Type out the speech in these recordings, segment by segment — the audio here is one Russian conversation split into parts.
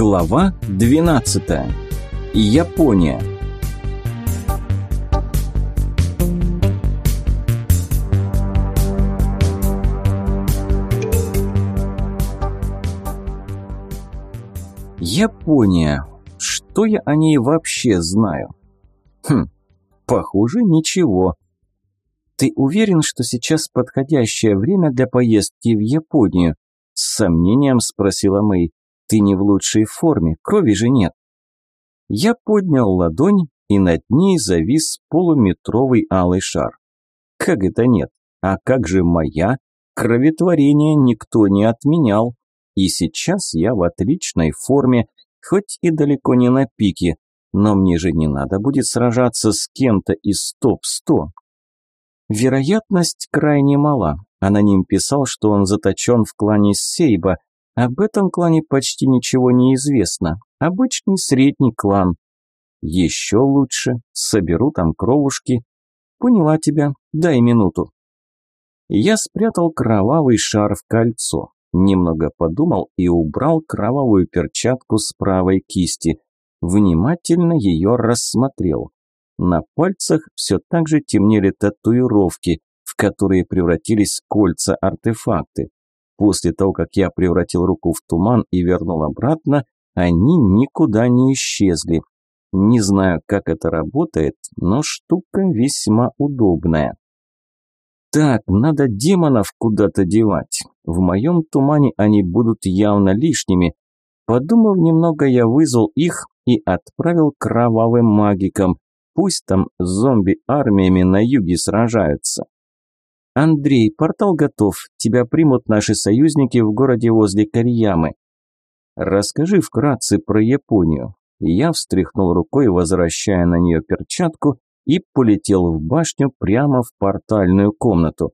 Глава 12. Япония. Япония. Что я о ней вообще знаю? Хм, похоже, ничего. Ты уверен, что сейчас подходящее время для поездки в Японию? С сомнением спросила Мэй. Ты не в лучшей форме, крови же нет. Я поднял ладонь, и над ней завис полуметровый алый шар. Как это нет? А как же моя? Кроветворение никто не отменял. И сейчас я в отличной форме, хоть и далеко не на пике, но мне же не надо будет сражаться с кем-то из топ-100. Вероятность крайне мала. Аноним писал, что он заточен в клане Сейба, об этом клане почти ничего не известно. Обычный средний клан. Еще лучше. Соберу там кровушки. Поняла тебя. Дай минуту. Я спрятал кровавый шар в кольцо. Немного подумал и убрал кровавую перчатку с правой кисти. Внимательно ее рассмотрел. На пальцах все так же темнели татуировки, в которые превратились кольца-артефакты. После того, как я превратил руку в туман и вернул обратно, они никуда не исчезли. Не знаю, как это работает, но штука весьма удобная. Так, надо демонов куда-то девать. В моем тумане они будут явно лишними. Подумав немного, я вызвал их и отправил кровавым магикам. Пусть там зомби-армиями на юге сражаются. «Андрей, портал готов. Тебя примут наши союзники в городе возле Карьямы. Расскажи вкратце про Японию». Я встряхнул рукой, возвращая на нее перчатку, и полетел в башню прямо в портальную комнату.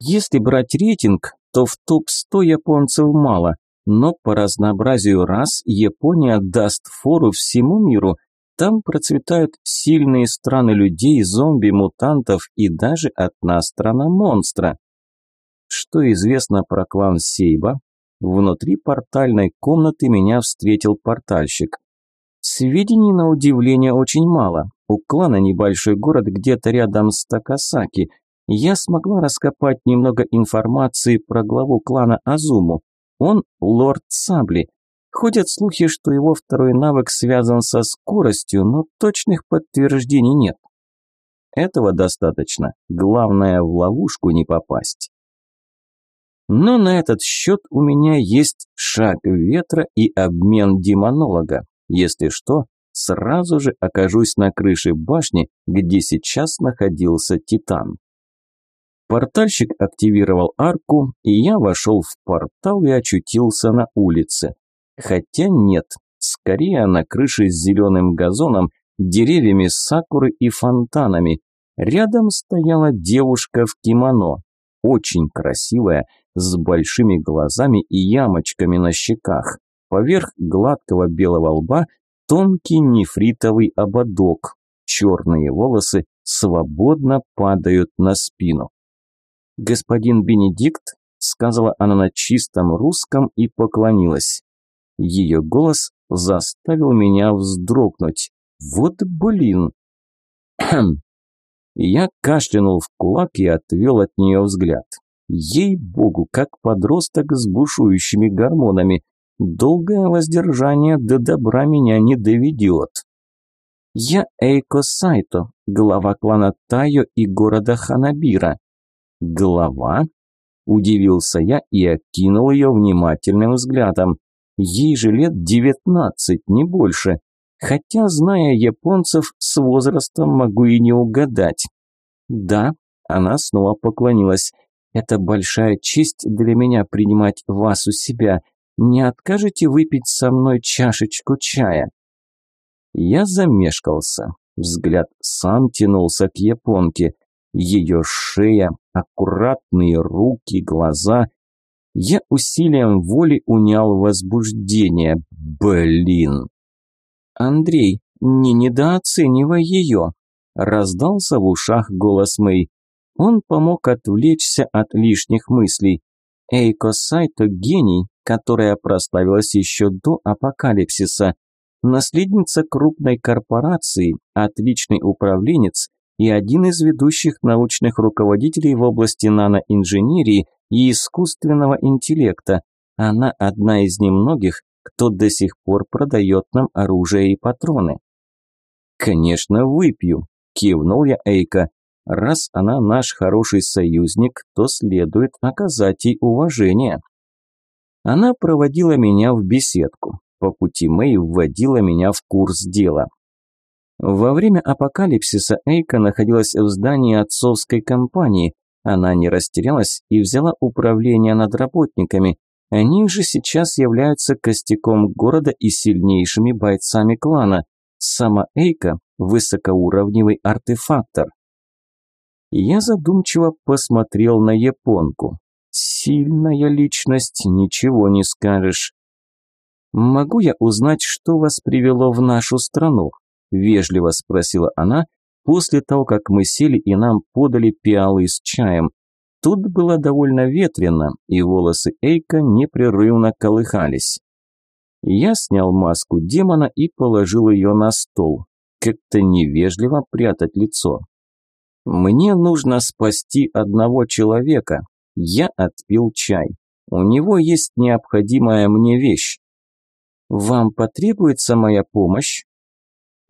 Если брать рейтинг, то в топ-100 японцев мало, но по разнообразию рас Япония даст фору всему миру – там процветают сильные страны людей, зомби, мутантов и даже одна страна-монстра. Что известно про клан Сейба? Внутри портальной комнаты меня встретил портальщик. Сведений на удивление очень мало. У клана небольшой город где-то рядом с Такасаки. Я смогла раскопать немного информации про главу клана Азуму. Он лорд Сабли, Ходят слухи, что его второй навык связан со скоростью, но точных подтверждений нет. Этого достаточно. Главное, в ловушку не попасть. Но на этот счет у меня есть шаг ветра и обмен демонолога. Если что, сразу же окажусь на крыше башни, где сейчас находился Титан. Портальщик активировал арку, и я вошел в портал и очутился на улице. Хотя нет, скорее на крыше с зеленым газоном, деревьями сакуры и фонтанами. Рядом стояла девушка в кимоно, очень красивая, с большими глазами и ямочками на щеках. Поверх гладкого белого лба тонкий нефритовый ободок. Черные волосы свободно падают на спину. «Господин Бенедикт», — сказала она на чистом русском и поклонилась. Ее голос заставил меня вздрогнуть. Вот блин. Я кашлянул в кулак и отвел от нее взгляд. Ей-богу, как подросток с бушующими гормонами. Долгое воздержание до добра меня не доведет. Я Эйко Сайто, глава клана Тайо и города Ханабира. Глава? Удивился я и окинул ее внимательным взглядом. Ей же лет девятнадцать, не больше. Хотя, зная японцев, с возрастом могу и не угадать. Да, она снова поклонилась. Это большая честь для меня принимать вас у себя. Не откажете выпить со мной чашечку чая? Я замешкался. Взгляд сам тянулся к японке. Ее шея, аккуратные руки, глаза я усилием воли унял возбуждение. Блин. Андрей, не недооценивай ее. Раздался в ушах голос Мэй. Он помог отвлечься от лишних мыслей. Эйко Сайто – гений, которая прославилась еще до апокалипсиса. Наследница крупной корпорации, отличный управленец и один из ведущих научных руководителей в области наноинженерии и искусственного интеллекта. Она одна из немногих, кто до сих пор продает нам оружие и патроны. «Конечно, выпью», – кивнул я Эйка. «Раз она наш хороший союзник, то следует оказать ей уважение». Она проводила меня в беседку. По пути Мэй вводила меня в курс дела. Во время апокалипсиса Эйка находилась в здании отцовской компании. Она не растерялась и взяла управление над работниками. Они же сейчас являются костяком города и сильнейшими бойцами клана. Сама Эйка – высокоуровневый артефактор. Я задумчиво посмотрел на японку. Сильная личность, ничего не скажешь. «Могу я узнать, что вас привело в нашу страну?» – вежливо спросила она, после того, как мы сели и нам подали пиалы с чаем. Тут было довольно ветрено, и волосы Эйка непрерывно колыхались. Я снял маску демона и положил ее на стол. Как-то невежливо прятать лицо. Мне нужно спасти одного человека. Я отпил чай. У него есть необходимая мне вещь. Вам потребуется моя помощь?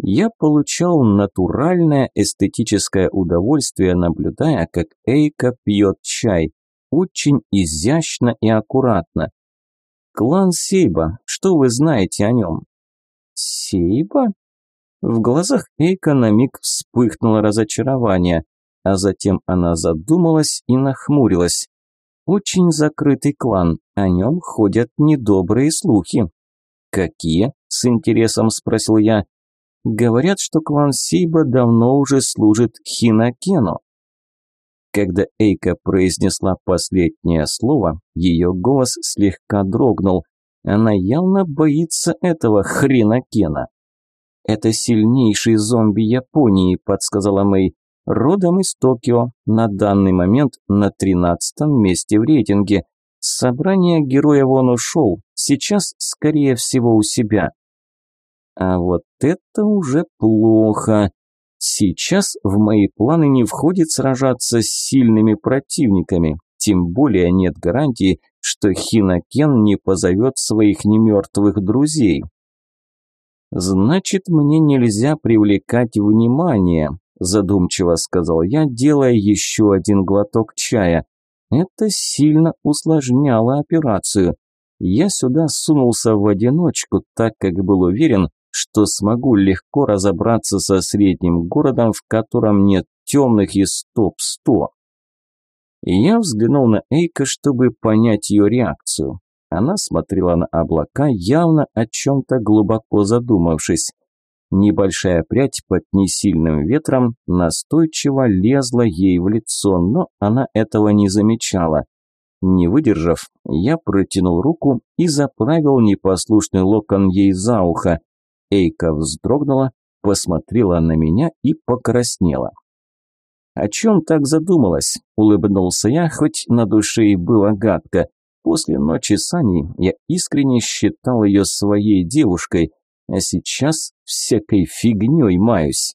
Я получал натуральное эстетическое удовольствие, наблюдая, как Эйка пьет чай. Очень изящно и аккуратно. Клан Сейба, что вы знаете о нем? Сейба? В глазах Эйка на миг вспыхнуло разочарование, а затем она задумалась и нахмурилась. Очень закрытый клан, о нем ходят недобрые слухи. «Какие?» – с интересом спросил я. Говорят, что клан Сейба давно уже служит Хинакену. Когда Эйка произнесла последнее слово, ее голос слегка дрогнул. Она явно боится этого хрена Кена. «Это сильнейший зомби Японии», – подсказала Мэй. «Родом из Токио, на данный момент на тринадцатом месте в рейтинге. собрание героев он ушел, сейчас, скорее всего, у себя. А вот это уже плохо. Сейчас в мои планы не входит сражаться с сильными противниками, тем более нет гарантии, что Хинакен не позовет своих немертвых друзей. «Значит, мне нельзя привлекать внимание», – задумчиво сказал я, делая еще один глоток чая. Это сильно усложняло операцию. Я сюда сунулся в одиночку, так как был уверен, что смогу легко разобраться со средним городом, в котором нет темных и стоп-100. Я взглянул на Эйка, чтобы понять ее реакцию. Она смотрела на облака, явно о чем-то глубоко задумавшись. Небольшая прядь под несильным ветром настойчиво лезла ей в лицо, но она этого не замечала. Не выдержав, я протянул руку и заправил непослушный локон ей за ухо. Эйка вздрогнула, посмотрела на меня и покраснела. «О чем так задумалась?» – улыбнулся я, хоть на душе и было гадко. После ночи с Аней я искренне считал ее своей девушкой, а сейчас всякой фигней маюсь.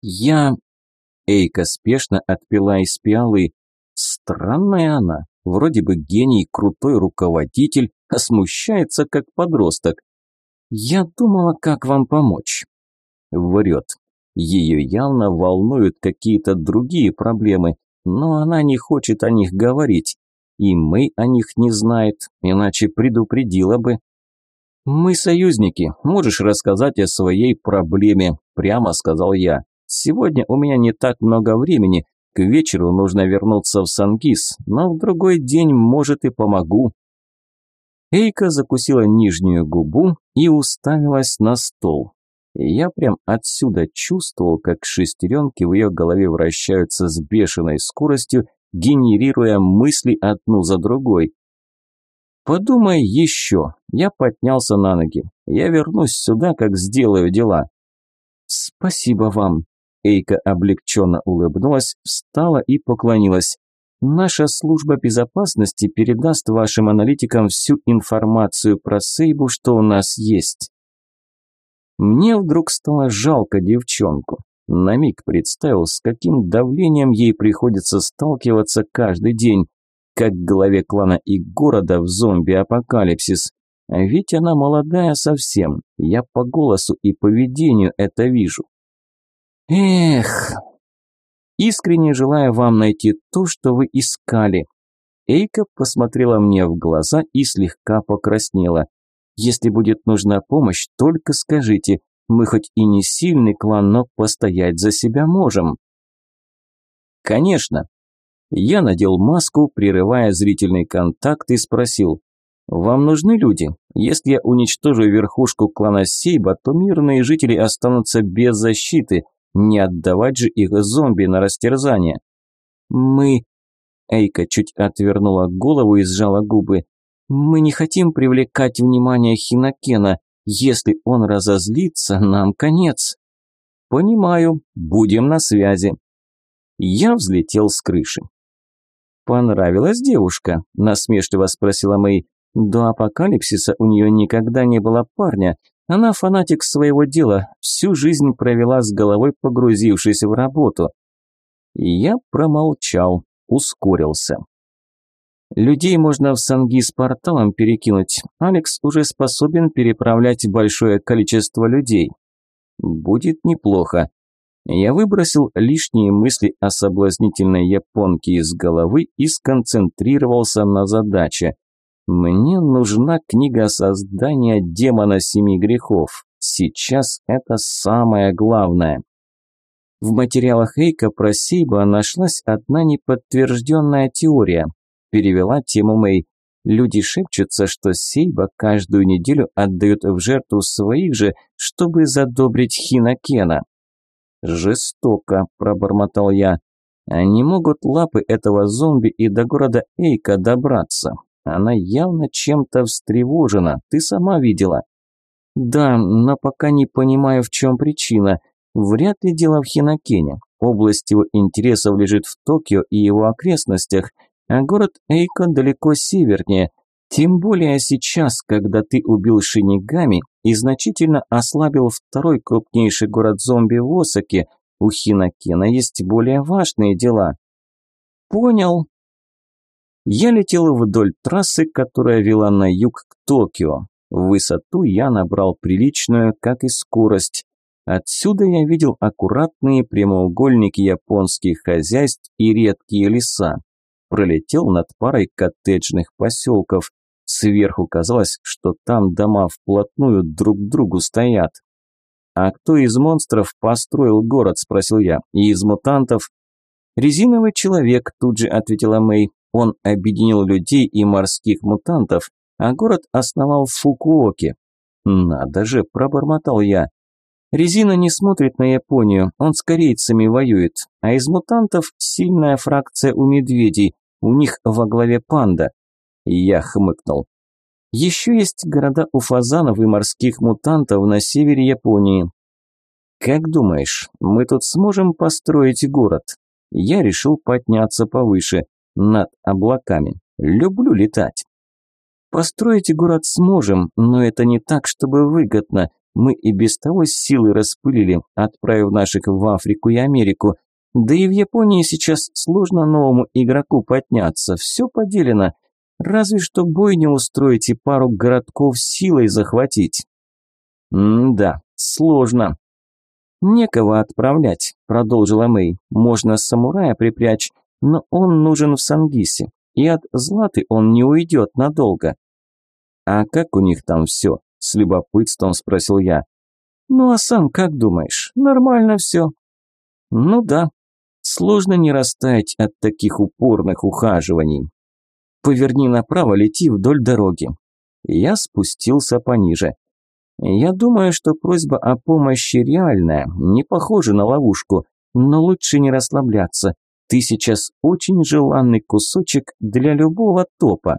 «Я...» – Эйка спешно отпила из пиалы. «Странная она, вроде бы гений, крутой руководитель, а смущается как подросток. «Я думала, как вам помочь». Врет. Ее явно волнуют какие-то другие проблемы, но она не хочет о них говорить. И мы о них не знает, иначе предупредила бы. «Мы союзники, можешь рассказать о своей проблеме», – прямо сказал я. «Сегодня у меня не так много времени, к вечеру нужно вернуться в Сангис, но в другой день, может, и помогу». Эйка закусила нижнюю губу и уставилась на стол. Я прям отсюда чувствовал, как шестеренки в ее голове вращаются с бешеной скоростью, генерируя мысли одну за другой. «Подумай еще». Я поднялся на ноги. «Я вернусь сюда, как сделаю дела». «Спасибо вам». Эйка облегченно улыбнулась, встала и поклонилась. Наша служба безопасности передаст вашим аналитикам всю информацию про Сейбу, что у нас есть. Мне вдруг стало жалко девчонку. На миг представил, с каким давлением ей приходится сталкиваться каждый день, как главе клана и города в зомби-апокалипсис. А ведь она молодая совсем, я по голосу и поведению это вижу. Эх, искренне желаю вам найти то, что вы искали. Эйка посмотрела мне в глаза и слегка покраснела. Если будет нужна помощь, только скажите. Мы хоть и не сильный клан, но постоять за себя можем. Конечно. Я надел маску, прерывая зрительный контакт и спросил. Вам нужны люди? Если я уничтожу верхушку клана Сейба, то мирные жители останутся без защиты. Не отдавать же их зомби на растерзание. Мы... Эйка чуть отвернула голову и сжала губы. Мы не хотим привлекать внимание Хинакена. Если он разозлится, нам конец. Понимаю, будем на связи. Я взлетел с крыши. «Понравилась девушка?» – насмешливо спросила Мэй. «До апокалипсиса у нее никогда не было парня. Она фанатик своего дела, всю жизнь провела с головой, погрузившись в работу». Я промолчал, ускорился. Людей можно в Санги с порталом перекинуть. Алекс уже способен переправлять большое количество людей. Будет неплохо. Я выбросил лишние мысли о соблазнительной японке из головы и сконцентрировался на задаче. Мне нужна книга создания демона семи грехов. Сейчас это самое главное. В материалах Эйка про Сейба нашлась одна неподтвержденная теория перевела тему Мэй. Люди шепчутся, что Сейба каждую неделю отдают в жертву своих же, чтобы задобрить Хинакена. «Жестоко», – пробормотал я. «Они могут лапы этого зомби и до города Эйка добраться. Она явно чем-то встревожена, ты сама видела». «Да, но пока не понимаю, в чем причина. Вряд ли дело в Хинакене. Область его интересов лежит в Токио и его окрестностях – а город Эйко далеко севернее, тем более сейчас, когда ты убил Шинигами и значительно ослабил второй крупнейший город зомби в Осаке, у Хинакена есть более важные дела. Понял. Я летел вдоль трассы, которая вела на юг к Токио. Высоту я набрал приличную, как и скорость. Отсюда я видел аккуратные прямоугольники японских хозяйств и редкие леса пролетел над парой коттеджных поселков. Сверху казалось, что там дома вплотную друг к другу стоят. «А кто из монстров построил город?» – спросил я. «И из мутантов?» «Резиновый человек», – тут же ответила Мэй. «Он объединил людей и морских мутантов, а город основал в Фукуоке». «Надо же», – пробормотал я. Резина не смотрит на Японию, он с корейцами воюет, а из мутантов сильная фракция у медведей, у них во главе панда. Я хмыкнул. Еще есть города у фазанов и морских мутантов на севере Японии. Как думаешь, мы тут сможем построить город? Я решил подняться повыше, над облаками. Люблю летать. Построить город сможем, но это не так, чтобы выгодно. Мы и без того силы распылили, отправив наших в Африку и Америку. Да и в Японии сейчас сложно новому игроку подняться, все поделено. Разве что бой не устроить и пару городков силой захватить. М-да, сложно. Некого отправлять, продолжила Мэй. Можно самурая припрячь, но он нужен в Сангисе, и от Златы он не уйдет надолго. А как у них там все? С любопытством спросил я. Ну а сам как думаешь? Нормально все. Ну да, Сложно не растаять от таких упорных ухаживаний. Поверни направо, лети вдоль дороги. Я спустился пониже. Я думаю, что просьба о помощи реальная, не похожа на ловушку, но лучше не расслабляться. Ты сейчас очень желанный кусочек для любого топа.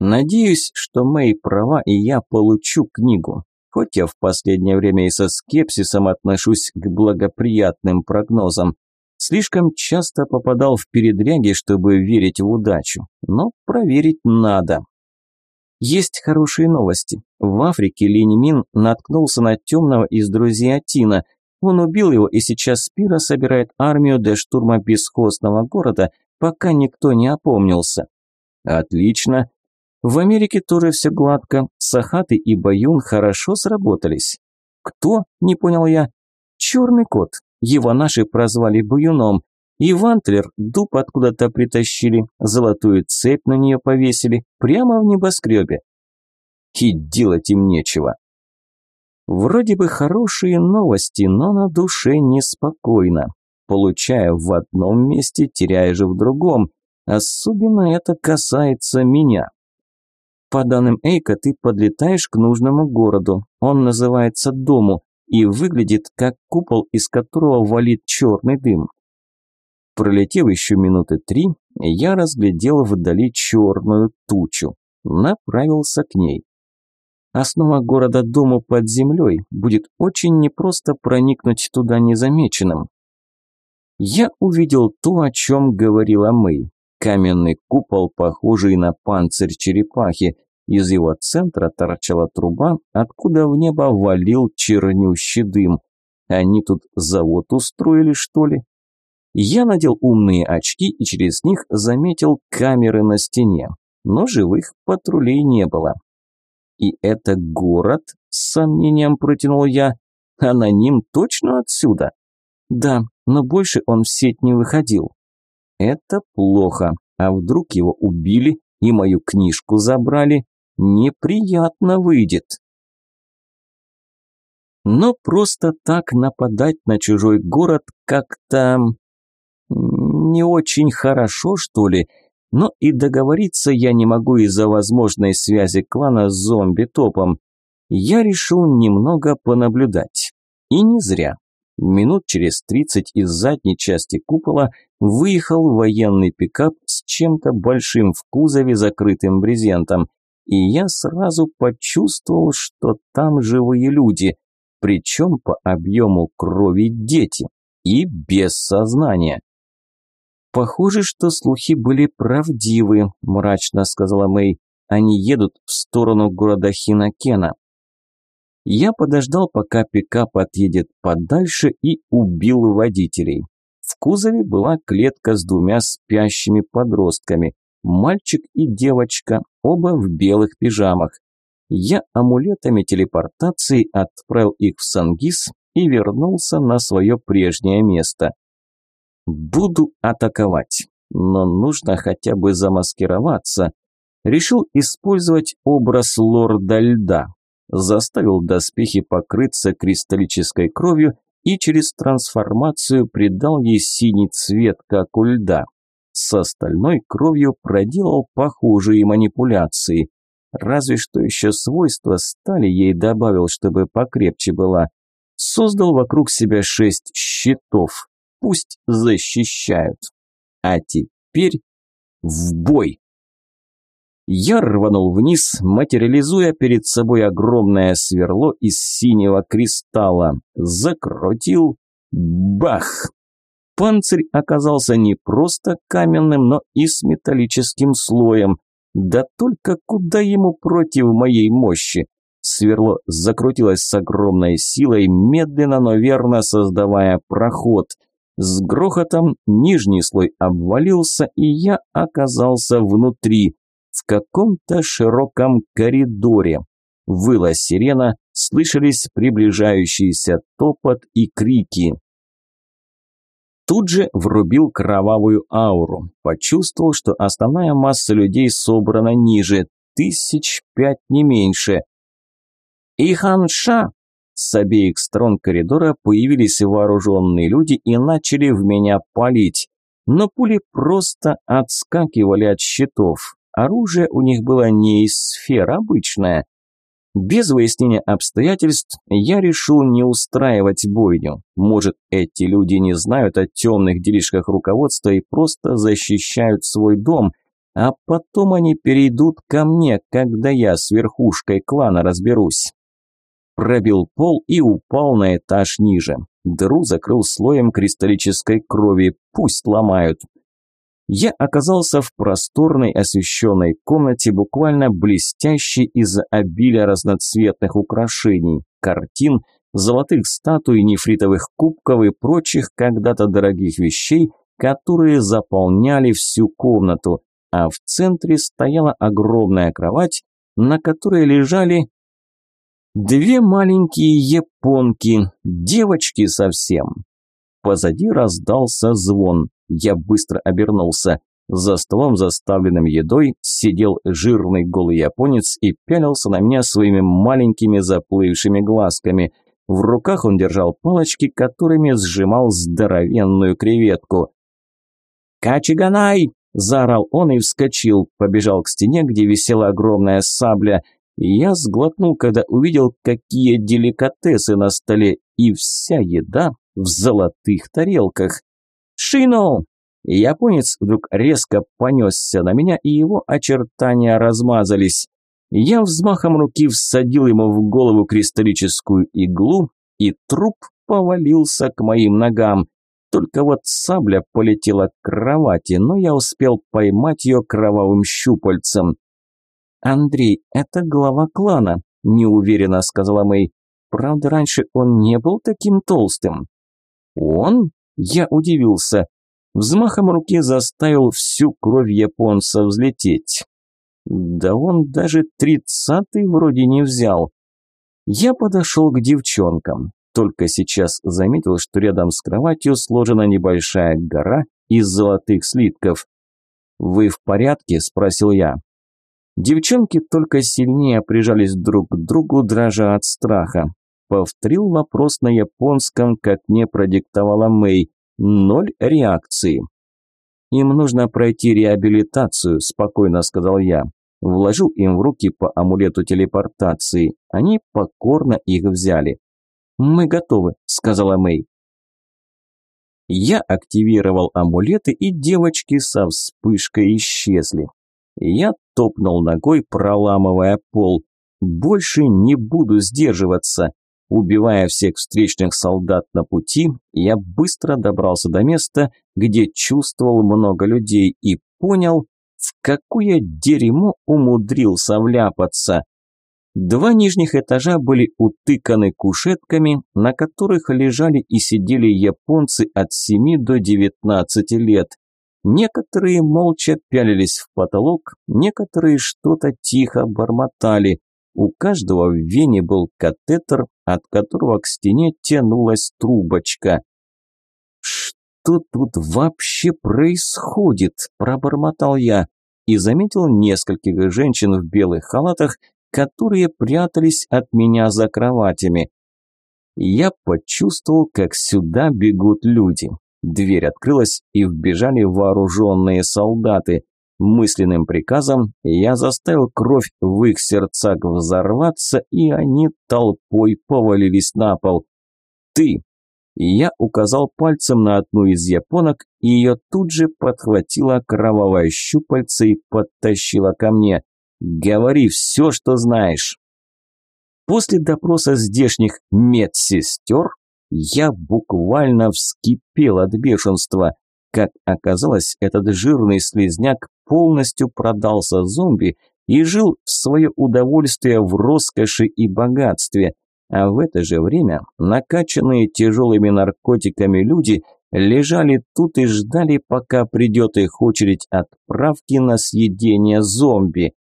Надеюсь, что Мэй права и я получу книгу хоть я в последнее время и со скепсисом отношусь к благоприятным прогнозам. Слишком часто попадал в передряги, чтобы верить в удачу, но проверить надо. Есть хорошие новости. В Африке Линь наткнулся на темного из друзей Атина. Он убил его и сейчас Спира собирает армию для штурма бесхозного города, пока никто не опомнился. Отлично. В Америке тоже все гладко. Сахаты и Баюн хорошо сработались. Кто? Не понял я. Черный кот. Его наши прозвали Баюном. И Вантлер дуб откуда-то притащили, золотую цепь на нее повесили, прямо в небоскребе. И делать им нечего. Вроде бы хорошие новости, но на душе неспокойно. Получая в одном месте, теряя же в другом. Особенно это касается меня. По данным Эйка, ты подлетаешь к нужному городу. Он называется Дому и выглядит как купол, из которого валит черный дым. Пролетев еще минуты три, я разглядел вдали черную тучу. Направился к ней. Основа города Дому под землей. Будет очень непросто проникнуть туда незамеченным. Я увидел то, о чем говорила Мэй. Каменный купол, похожий на панцирь черепахи. Из его центра торчала труба, откуда в небо валил чернющий дым. Они тут завод устроили, что ли? Я надел умные очки и через них заметил камеры на стене. Но живых патрулей не было. «И это город?» – с сомнением протянул я. «Аноним точно отсюда?» «Да, но больше он в сеть не выходил». Это плохо. А вдруг его убили и мою книжку забрали? Неприятно выйдет. Но просто так нападать на чужой город как-то не очень хорошо, что ли. Но и договориться я не могу из-за возможной связи клана с зомби-топом. Я решил немного понаблюдать. И не зря. Минут через тридцать из задней части купола выехал военный пикап с чем-то большим в кузове, закрытым брезентом. И я сразу почувствовал, что там живые люди, причем по объему крови дети и без сознания. «Похоже, что слухи были правдивы», – мрачно сказала Мэй. «Они едут в сторону города Хинакена. Я подождал, пока пикап отъедет подальше и убил водителей. В кузове была клетка с двумя спящими подростками. Мальчик и девочка, оба в белых пижамах. Я амулетами телепортации отправил их в Сангис и вернулся на свое прежнее место. Буду атаковать, но нужно хотя бы замаскироваться. Решил использовать образ лорда льда, заставил доспехи покрыться кристаллической кровью и через трансформацию придал ей синий цвет, как у льда. С остальной кровью проделал похожие манипуляции. Разве что еще свойства стали ей добавил, чтобы покрепче была. Создал вокруг себя шесть щитов. Пусть защищают. А теперь в бой! Я рванул вниз, материализуя перед собой огромное сверло из синего кристалла. Закрутил. Бах! Панцирь оказался не просто каменным, но и с металлическим слоем. Да только куда ему против моей мощи? Сверло закрутилось с огромной силой, медленно, но верно создавая проход. С грохотом нижний слой обвалился, и я оказался внутри в каком-то широком коридоре. Выла сирена, слышались приближающийся топот и крики. Тут же врубил кровавую ауру. Почувствовал, что основная масса людей собрана ниже, тысяч пять не меньше. «Иханша!» С обеих сторон коридора появились вооруженные люди и начали в меня палить. Но пули просто отскакивали от щитов. Оружие у них было не из сфер, обычное. Без выяснения обстоятельств я решил не устраивать бойню. Может, эти люди не знают о темных делишках руководства и просто защищают свой дом, а потом они перейдут ко мне, когда я с верхушкой клана разберусь. Пробил пол и упал на этаж ниже. Дыру закрыл слоем кристаллической крови, пусть ломают. Я оказался в просторной освещенной комнате, буквально блестящей из-за обилия разноцветных украшений, картин, золотых статуй, нефритовых кубков и прочих когда-то дорогих вещей, которые заполняли всю комнату, а в центре стояла огромная кровать, на которой лежали две маленькие японки, девочки совсем. Позади раздался звон. Я быстро обернулся. За столом, заставленным едой, сидел жирный голый японец и пялился на меня своими маленькими заплывшими глазками. В руках он держал палочки, которыми сжимал здоровенную креветку. «Качиганай!» – заорал он и вскочил, побежал к стене, где висела огромная сабля. Я сглотнул, когда увидел, какие деликатесы на столе, и вся еда в золотых тарелках. «Шино!» Японец вдруг резко понесся на меня, и его очертания размазались. Я взмахом руки всадил ему в голову кристаллическую иглу, и труп повалился к моим ногам. Только вот сабля полетела к кровати, но я успел поймать ее кровавым щупальцем. «Андрей, это глава клана», – неуверенно сказала Мэй. «Правда, раньше он не был таким толстым». «Он?» – я удивился. Взмахом руки заставил всю кровь японца взлететь. Да он даже тридцатый вроде не взял. Я подошел к девчонкам. Только сейчас заметил, что рядом с кроватью сложена небольшая гора из золотых слитков. «Вы в порядке?» – спросил я. Девчонки только сильнее прижались друг к другу, дрожа от страха. Повторил вопрос на японском, как мне продиктовала Мэй. Ноль реакции. «Им нужно пройти реабилитацию», – спокойно сказал я. Вложил им в руки по амулету телепортации. Они покорно их взяли. «Мы готовы», – сказала Мэй. Я активировал амулеты, и девочки со вспышкой исчезли. Я топнул ногой, проламывая пол. Больше не буду сдерживаться. Убивая всех встречных солдат на пути, я быстро добрался до места, где чувствовал много людей и понял, в какое дерьмо умудрился вляпаться. Два нижних этажа были утыканы кушетками, на которых лежали и сидели японцы от 7 до 19 лет. Некоторые молча пялились в потолок, некоторые что-то тихо бормотали. У каждого в вене был катетер, от которого к стене тянулась трубочка. «Что тут вообще происходит?» – пробормотал я и заметил нескольких женщин в белых халатах, которые прятались от меня за кроватями. Я почувствовал, как сюда бегут люди. Дверь открылась, и вбежали вооруженные солдаты. Мысленным приказом я заставил кровь в их сердцах взорваться, и они толпой повалились на пол. «Ты!» Я указал пальцем на одну из японок, и ее тут же подхватила кровавое щупальце и подтащила ко мне. Говори все, что знаешь. После допроса здешних медсестер я буквально вскипел от бешенства. Как оказалось, этот жирный слезняк полностью продался зомби и жил в свое удовольствие в роскоши и богатстве. А в это же время накачанные тяжелыми наркотиками люди лежали тут и ждали, пока придет их очередь отправки на съедение зомби.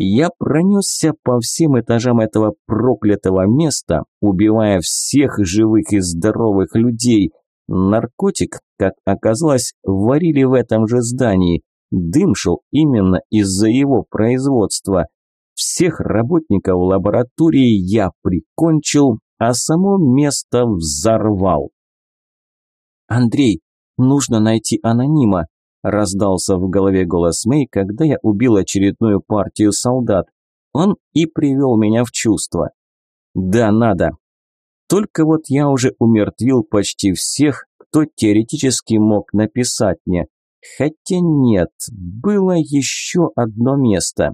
Я пронесся по всем этажам этого проклятого места, убивая всех живых и здоровых людей. Наркотик, как оказалось, варили в этом же здании. Дым шел именно из-за его производства. Всех работников лаборатории я прикончил, а само место взорвал. «Андрей, нужно найти анонима», Раздался в голове голос Мэй, когда я убил очередную партию солдат. Он и привел меня в чувство. Да, надо. Только вот я уже умертвил почти всех, кто теоретически мог написать мне. Хотя нет, было еще одно место.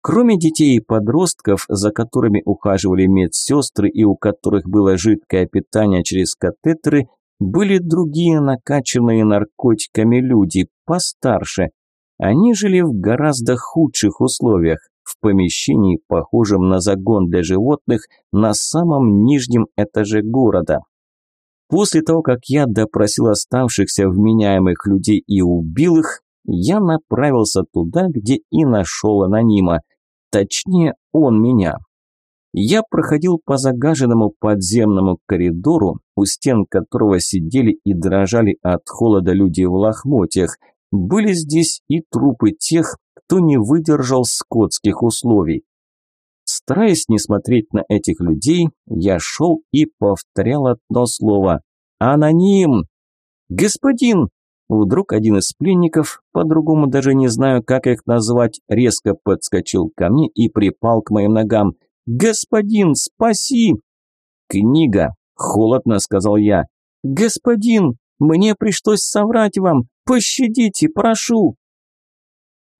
Кроме детей и подростков, за которыми ухаживали медсестры и у которых было жидкое питание через катетеры, были другие накачанные наркотиками люди, постарше. Они жили в гораздо худших условиях, в помещении, похожем на загон для животных, на самом нижнем этаже города. После того, как я допросил оставшихся вменяемых людей и убил их, я направился туда, где и нашел анонима. Точнее, он меня. Я проходил по загаженному подземному коридору, у стен которого сидели и дрожали от холода люди в лохмотьях. Были здесь и трупы тех, кто не выдержал скотских условий. Стараясь не смотреть на этих людей, я шел и повторял одно слово «Аноним!» «Господин!» Вдруг один из пленников, по-другому даже не знаю, как их назвать, резко подскочил ко мне и припал к моим ногам. «Господин, спаси!» «Книга!» – холодно сказал я. «Господин, мне пришлось соврать вам! Пощадите, прошу!»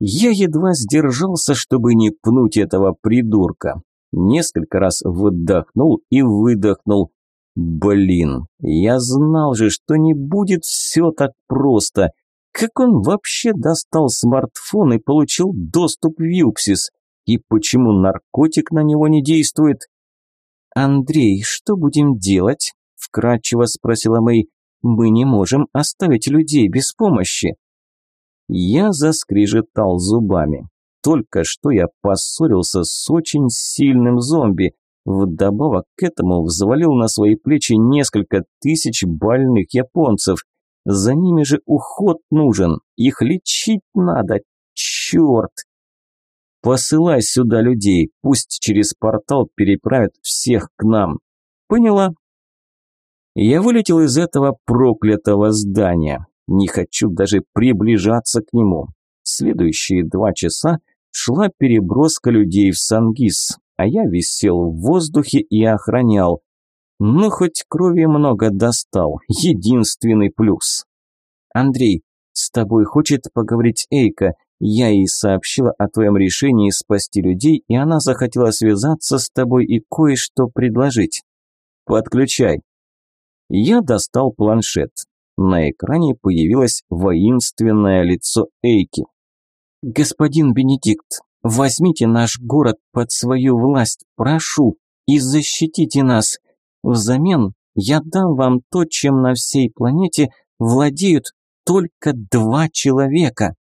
Я едва сдержался, чтобы не пнуть этого придурка. Несколько раз вдохнул и выдохнул. Блин, я знал же, что не будет все так просто. Как он вообще достал смартфон и получил доступ в Юпсис? И почему наркотик на него не действует? «Андрей, что будем делать?» – вкратчиво спросила Мэй. «Мы не можем оставить людей без помощи». Я заскрежетал зубами. Только что я поссорился с очень сильным зомби. Вдобавок к этому взвалил на свои плечи несколько тысяч больных японцев. За ними же уход нужен, их лечить надо, черт! Посылай сюда людей, пусть через портал переправят всех к нам. Поняла? Я вылетел из этого проклятого здания. Не хочу даже приближаться к нему. Следующие два часа шла переброска людей в Сангис, а я висел в воздухе и охранял. Ну, хоть крови много достал, единственный плюс. Андрей, с тобой хочет поговорить Эйка. Я ей сообщила о твоем решении спасти людей, и она захотела связаться с тобой и кое-что предложить. Подключай. Я достал планшет. На экране появилось воинственное лицо Эйки. «Господин Бенедикт, возьмите наш город под свою власть, прошу, и защитите нас. Взамен я дам вам то, чем на всей планете владеют только два человека».